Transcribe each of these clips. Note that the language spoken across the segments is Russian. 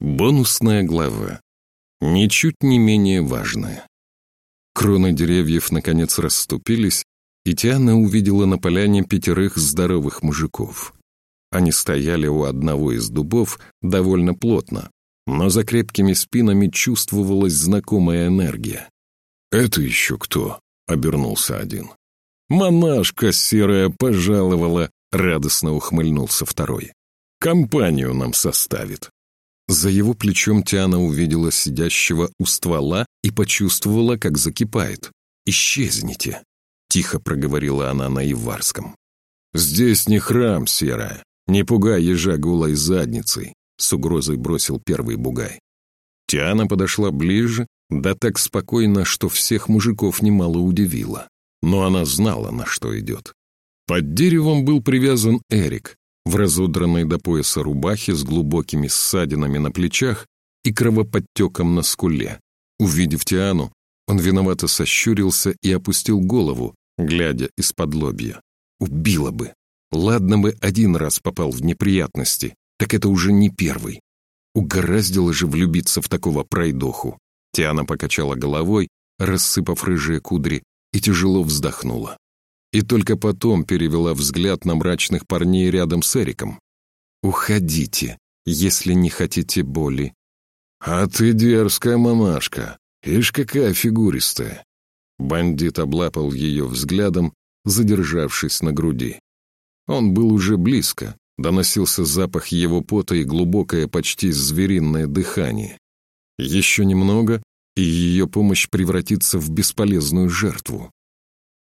Бонусная глава. Ничуть не менее важная. Кроны деревьев наконец расступились, и Тиана увидела на поляне пятерых здоровых мужиков. Они стояли у одного из дубов довольно плотно, но за крепкими спинами чувствовалась знакомая энергия. «Это еще кто?» — обернулся один. «Монашка серая пожаловала», — радостно ухмыльнулся второй. «Компанию нам составит». За его плечом Тиана увидела сидящего у ствола и почувствовала, как закипает. «Исчезните!» — тихо проговорила она на Иварском. «Здесь не храм, серая. Не пугай ежа голой задницей», — с угрозой бросил первый бугай. Тиана подошла ближе, да так спокойно, что всех мужиков немало удивило. Но она знала, на что идет. Под деревом был привязан Эрик, в разодранной до пояса рубахе с глубокими ссадинами на плечах и кровоподтеком на скуле. Увидев Тиану, он виновато сощурился и опустил голову, глядя из-под лобья. Убило бы. Ладно бы один раз попал в неприятности, так это уже не первый. Угораздило же влюбиться в такого пройдоху. Тиана покачала головой, рассыпав рыжие кудри, и тяжело вздохнула и только потом перевела взгляд на мрачных парней рядом с Эриком. «Уходите, если не хотите боли». «А ты дерзкая монашка, ишь какая фигуристая». Бандит облапал ее взглядом, задержавшись на груди. Он был уже близко, доносился запах его пота и глубокое, почти звериное дыхание. Еще немного, и ее помощь превратится в бесполезную жертву.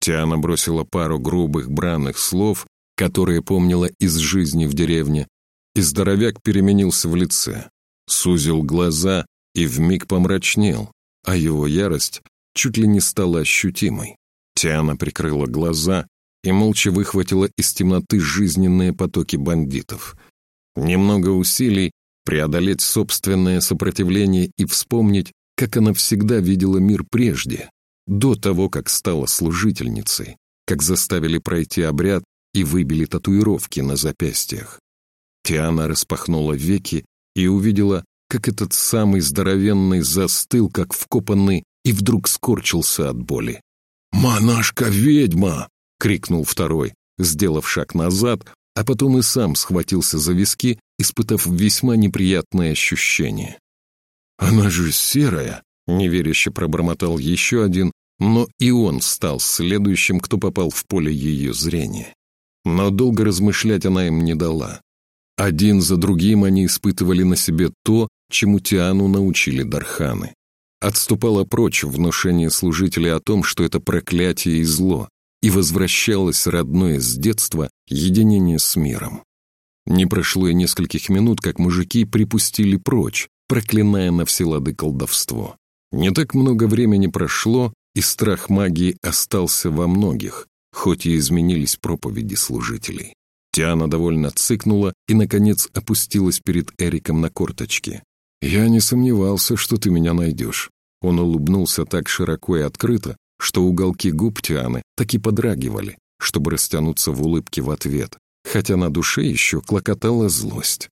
Тиана бросила пару грубых бранных слов, которые помнила из жизни в деревне, и здоровяк переменился в лице, сузил глаза и вмиг помрачнел, а его ярость чуть ли не стала ощутимой. Тиана прикрыла глаза и молча выхватила из темноты жизненные потоки бандитов. Немного усилий преодолеть собственное сопротивление и вспомнить, как она всегда видела мир прежде, до того, как стала служительницей, как заставили пройти обряд и выбили татуировки на запястьях. Тиана распахнула веки и увидела, как этот самый здоровенный застыл, как вкопанный, и вдруг скорчился от боли. «Монашка-ведьма!» — крикнул второй, сделав шаг назад, а потом и сам схватился за виски, испытав весьма неприятное ощущение. «Она же серая!» — неверяще пробормотал еще один, но и он стал следующим, кто попал в поле ее зрения. Но долго размышлять она им не дала. Один за другим они испытывали на себе то, чему Тиану научили Дарханы. Отступала прочь внушение служителей о том, что это проклятие и зло, и возвращалось родное с детства единение с миром. Не прошло и нескольких минут, как мужики припустили прочь, проклиная на все лады колдовство. Не так много времени прошло, и страх магии остался во многих, хоть и изменились проповеди служителей. Тиана довольно цыкнула и, наконец, опустилась перед Эриком на корточки. «Я не сомневался, что ты меня найдешь». Он улыбнулся так широко и открыто, что уголки губ Тианы так и подрагивали, чтобы растянуться в улыбке в ответ, хотя на душе еще клокотала злость.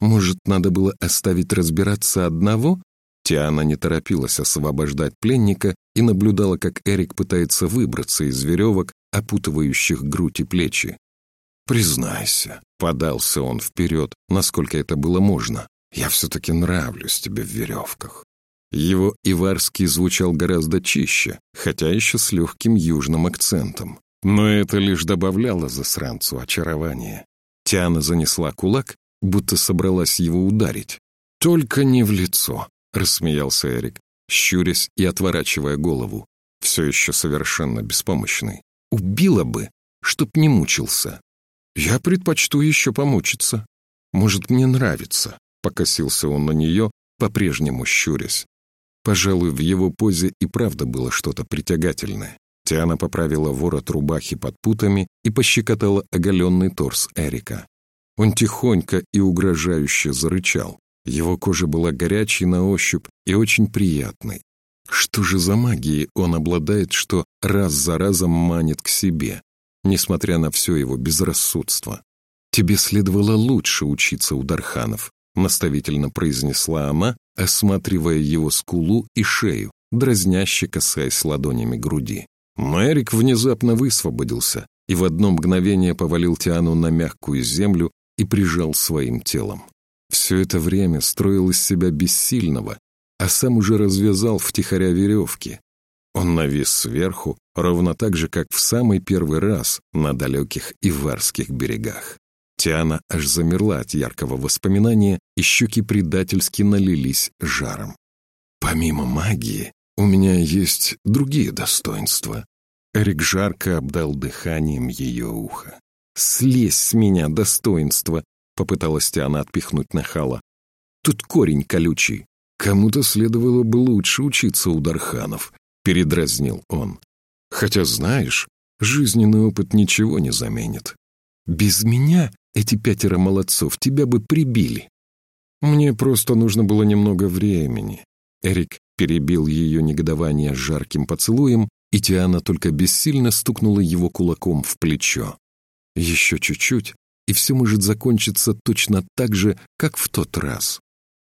«Может, надо было оставить разбираться одного?» Тиана не торопилась освобождать пленника и наблюдала, как Эрик пытается выбраться из веревок, опутывающих грудь и плечи. «Признайся», — подался он вперед, насколько это было можно, «я все-таки нравлюсь тебе в веревках». Его иварский звучал гораздо чище, хотя еще с легким южным акцентом. Но это лишь добавляло засранцу очарования. Тиана занесла кулак, будто собралась его ударить. «Только не в лицо», — рассмеялся Эрик щурясь и отворачивая голову, все еще совершенно беспомощный. «Убила бы, чтоб не мучился. Я предпочту еще помучиться. Может, мне нравится», — покосился он на нее, по-прежнему щурясь. Пожалуй, в его позе и правда было что-то притягательное. Тиана поправила ворот рубахи под путами и пощекотала оголенный торс Эрика. Он тихонько и угрожающе зарычал. Его кожа была горячей на ощупь и очень приятной. Что же за магией он обладает, что раз за разом манит к себе, несмотря на все его безрассудство? Тебе следовало лучше учиться у Дарханов. наставительно произнесла она, осматривая его скулу и шею, дразняще касаясь ладонями груди. Но Эрик внезапно высвободился и в одно мгновение повалил Тиану на мягкую землю и прижал своим телом. Все это время строил из себя бессильного, а сам уже развязал втихаря веревки. Он навис сверху, ровно так же, как в самый первый раз на далеких Иварских берегах. Тиана аж замерла от яркого воспоминания, и щеки предательски налились жаром. «Помимо магии, у меня есть другие достоинства». Эрик жарко обдал дыханием ее ухо. «Слезь с меня, достоинство!» — попыталась Тиана отпихнуть нахала. «Тут корень колючий. Кому-то следовало бы лучше учиться у Дарханов», — передразнил он. «Хотя, знаешь, жизненный опыт ничего не заменит. Без меня эти пятеро молодцов тебя бы прибили. Мне просто нужно было немного времени. Эрик перебил ее негодование жарким поцелуем, и Тиана только бессильно стукнула его кулаком в плечо. Еще чуть-чуть, и все может закончиться точно так же, как в тот раз.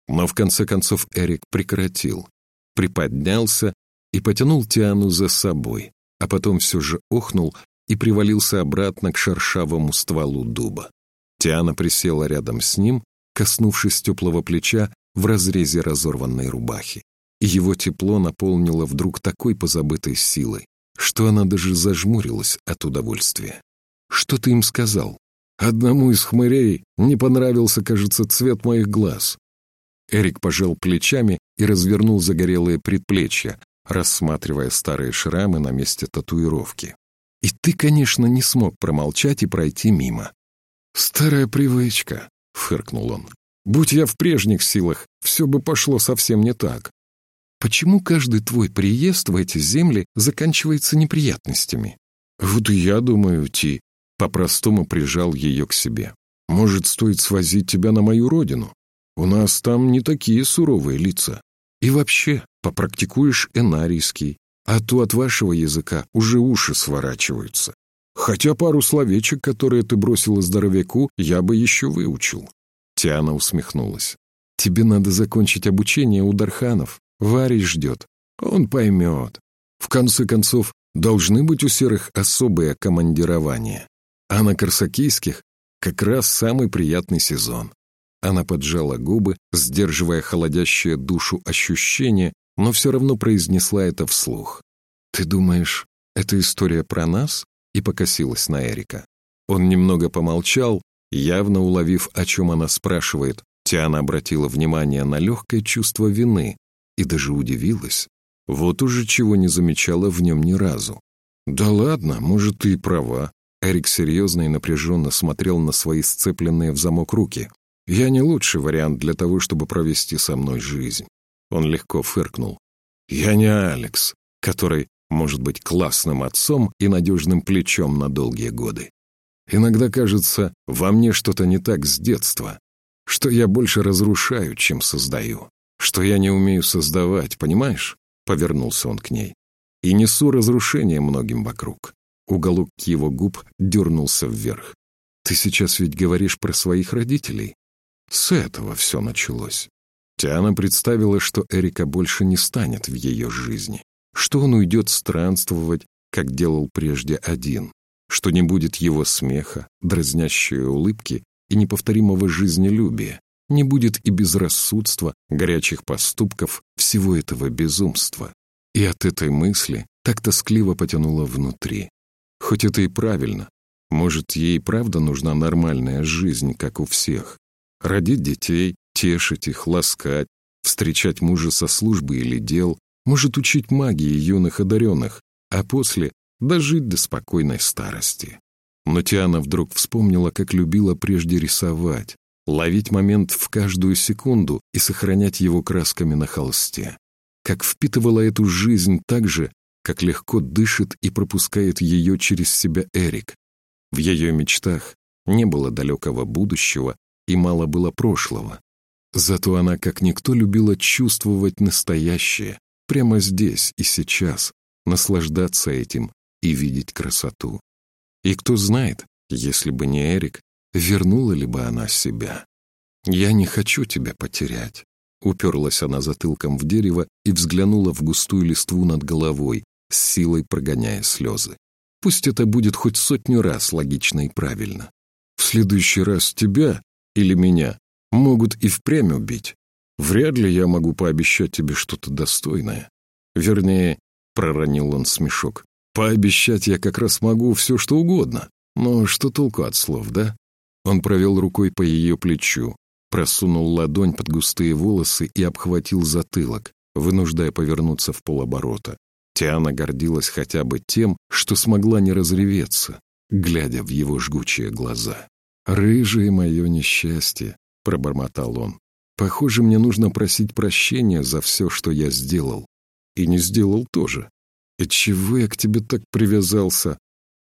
Но в конце концов Эрик прекратил, приподнялся и потянул Тиану за собой, а потом все же охнул и привалился обратно к шершавому стволу дуба. Тиана присела рядом с ним, коснувшись теплого плеча в разрезе разорванной рубахи. И его тепло наполнило вдруг такой позабытой силой, что она даже зажмурилась от удовольствия. «Что ты им сказал?» «Одному из хмырей не понравился, кажется, цвет моих глаз». Эрик пожал плечами и развернул загорелые предплечья, рассматривая старые шрамы на месте татуировки. «И ты, конечно, не смог промолчать и пройти мимо. «Старая привычка», — фыркнул он. «Будь я в прежних силах, все бы пошло совсем не так. Почему каждый твой приезд в эти земли заканчивается неприятностями?» «Вот я думаю, Ти», — по-простому прижал ее к себе. «Может, стоит свозить тебя на мою родину? У нас там не такие суровые лица. И вообще, попрактикуешь энарийский, а то от вашего языка уже уши сворачиваются. Хотя пару словечек, которые ты бросила здоровяку, я бы еще выучил». Тиана усмехнулась. «Тебе надо закончить обучение у Дарханов. Варий ждет. Он поймет. В конце концов, должны быть у серых особые командирования. А на Корсакийских как раз самый приятный сезон». Она поджала губы, сдерживая холодящее душу ощущение, но все равно произнесла это вслух. «Ты думаешь, это история про нас?» и покосилась на Эрика. Он немного помолчал, явно уловив, о чем она спрашивает. Тиана обратила внимание на легкое чувство вины и даже удивилась. Вот уже чего не замечала в нем ни разу. «Да ладно, может, ты и права». Эрик серьезно и напряженно смотрел на свои сцепленные в замок руки. «Я не лучший вариант для того, чтобы провести со мной жизнь». Он легко фыркнул. «Я не Алекс, который может быть классным отцом и надежным плечом на долгие годы. Иногда кажется, во мне что-то не так с детства, что я больше разрушаю, чем создаю, что я не умею создавать, понимаешь? Повернулся он к ней. И несу разрушение многим вокруг. Уголок его губ дернулся вверх. Ты сейчас ведь говоришь про своих родителей? С этого все началось. Тиана представила, что Эрика больше не станет в ее жизни что он уйдет странствовать, как делал прежде один, что не будет его смеха, дразнящей улыбки и неповторимого жизнелюбия, не будет и безрассудства, горячих поступков, всего этого безумства. И от этой мысли так тоскливо потянуло внутри. Хоть это и правильно, может, ей правда нужна нормальная жизнь, как у всех. Родить детей, тешить их, ласкать, встречать мужа со службы или дел, может учить магии юных одаренных, а после дожить до спокойной старости. Но Тиана вдруг вспомнила, как любила прежде рисовать, ловить момент в каждую секунду и сохранять его красками на холсте. Как впитывала эту жизнь так же, как легко дышит и пропускает ее через себя Эрик. В ее мечтах не было далекого будущего и мало было прошлого. Зато она, как никто, любила чувствовать настоящее, прямо здесь и сейчас, наслаждаться этим и видеть красоту. И кто знает, если бы не Эрик, вернула ли бы она себя. Я не хочу тебя потерять. Уперлась она затылком в дерево и взглянула в густую листву над головой, с силой прогоняя слезы. Пусть это будет хоть сотню раз логично и правильно. В следующий раз тебя или меня могут и впрямь убить. Вряд ли я могу пообещать тебе что-то достойное. Вернее, проронил он смешок. Пообещать я как раз могу все, что угодно. Но что толку от слов, да? Он провел рукой по ее плечу, просунул ладонь под густые волосы и обхватил затылок, вынуждая повернуться в полоборота. Тиана гордилась хотя бы тем, что смогла не разреветься, глядя в его жгучие глаза. «Рыжее мое несчастье», — пробормотал он. «Похоже, мне нужно просить прощения за все, что я сделал. И не сделал тоже. И чего я к тебе так привязался?»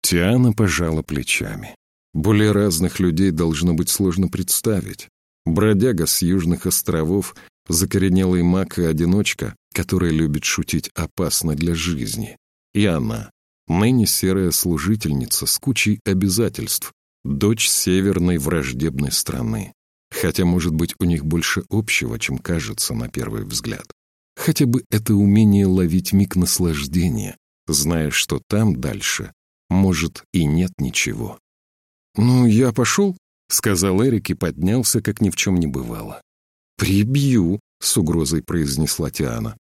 Тиана пожала плечами. Более разных людей должно быть сложно представить. Бродяга с южных островов, закоренелый маг и одиночка, который любит шутить опасно для жизни. И она, ныне серая служительница с кучей обязательств, дочь северной враждебной страны. Хотя, может быть, у них больше общего, чем кажется на первый взгляд. Хотя бы это умение ловить миг наслаждения, зная, что там дальше, может, и нет ничего. «Ну, я пошел», — сказал Эрик и поднялся, как ни в чем не бывало. «Прибью», — с угрозой произнесла Тиана.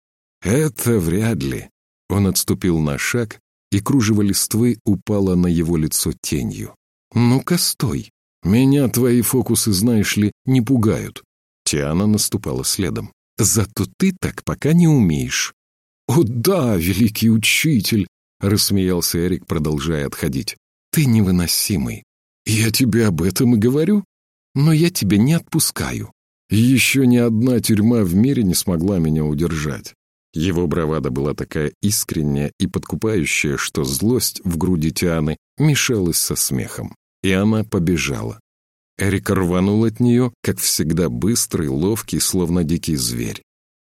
«Это вряд ли». Он отступил на шаг, и кружево листвы упало на его лицо тенью. «Ну-ка, стой! Меня твои фокусы, знаешь ли, не пугают». Тиана наступала следом. «Зато ты так пока не умеешь». «О да, великий учитель!» — рассмеялся Эрик, продолжая отходить. «Ты невыносимый. Я тебе об этом и говорю. Но я тебя не отпускаю. Еще ни одна тюрьма в мире не смогла меня удержать». Его бравада была такая искренняя и подкупающая, что злость в груди Тианы мешалась со смехом и она побежала. Эрик рванул от нее, как всегда быстрый, ловкий, словно дикий зверь.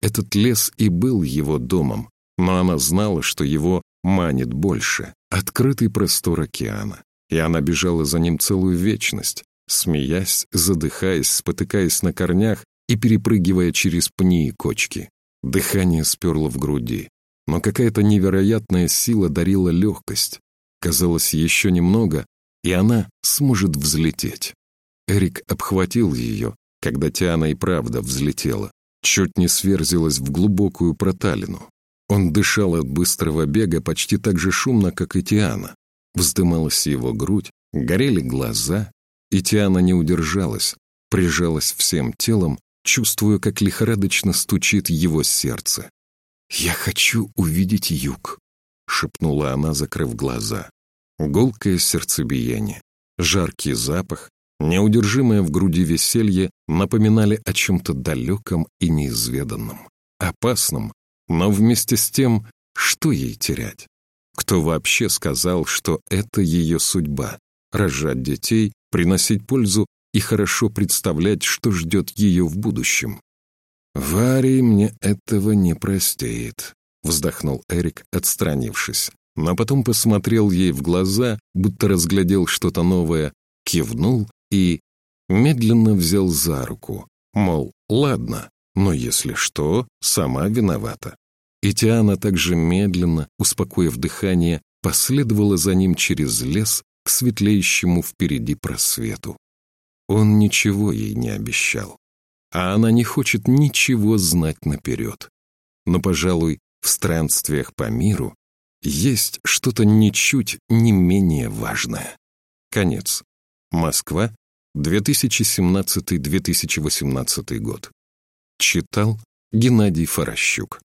Этот лес и был его домом, но она знала, что его манит больше — открытый простор океана. И она бежала за ним целую вечность, смеясь, задыхаясь, спотыкаясь на корнях и перепрыгивая через пни и кочки. Дыхание сперло в груди, но какая-то невероятная сила дарила легкость. Казалось, еще немного, и она сможет взлететь. Эрик обхватил ее, когда Тиана и правда взлетела, чуть не сверзилась в глубокую проталину. Он дышал от быстрого бега почти так же шумно, как и Тиана. Вздымалась его грудь, горели глаза, и Тиана не удержалась, прижалась всем телом, чувствуя, как лихорадочно стучит его сердце. «Я хочу увидеть юг», — шепнула она, закрыв глаза. Гулкое сердцебиение, жаркий запах, неудержимое в груди веселье напоминали о чем-то далеком и неизведанном, опасном, но вместе с тем, что ей терять? Кто вообще сказал, что это ее судьба — рожать детей, приносить пользу и хорошо представлять, что ждет ее в будущем? «Варий мне этого не простит», — вздохнул Эрик, отстранившись но потом посмотрел ей в глаза, будто разглядел что-то новое, кивнул и медленно взял за руку, мол, ладно, но если что, сама виновата. И Тиана также медленно, успокоив дыхание, последовала за ним через лес к светлеющему впереди просвету. Он ничего ей не обещал, а она не хочет ничего знать наперед. Но, пожалуй, в странствиях по миру есть что-то ничуть не менее важное. Конец. Москва, 2017-2018 год. Читал Геннадий Форощук.